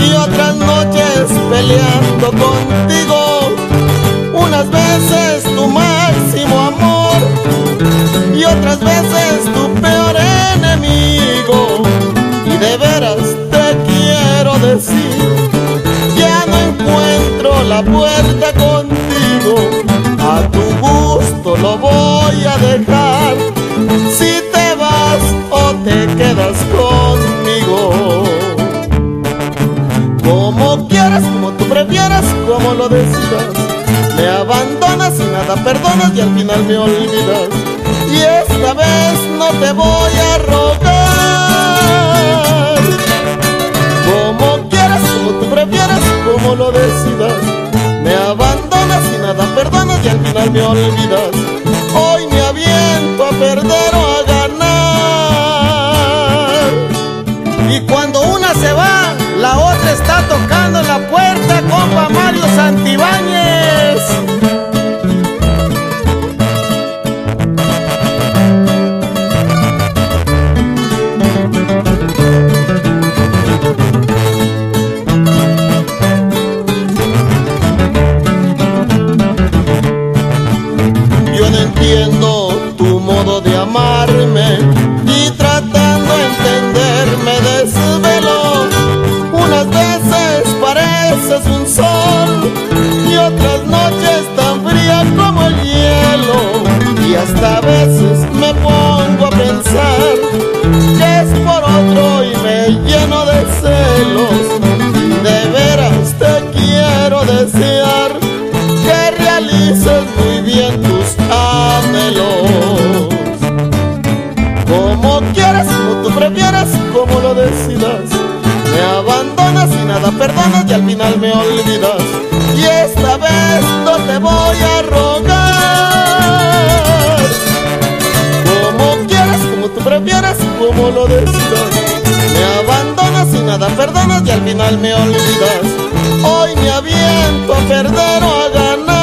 y otras noches peleando contigo. Unas veces tu máximo amor y otras veces tu peor enemigo. Y de veras te quiero decir, ya no encuentro la puerta contigo. A tu gusto lo voy a dejar, si te vas o te quedas conmigo. Tú prefieras, como lo decidas. Me abandonas y nada perdonas y al final me olvidas. Y esta vez no te voy a rogar. Como quieras, como tú prefieras, como lo decidas. Me abandonas y nada perdonas y al final me olvidas. Hoy me aviento a perder Tu modo de amarme como lo decidas. Me abandonas y nada perdonas y al final me olvidas. Y esta vez no te voy a rogar. Como quieras, como tú prefieras, como lo decidas. Me abandonas y nada perdonas y al final me olvidas. Hoy me aviento a perder o a ganar.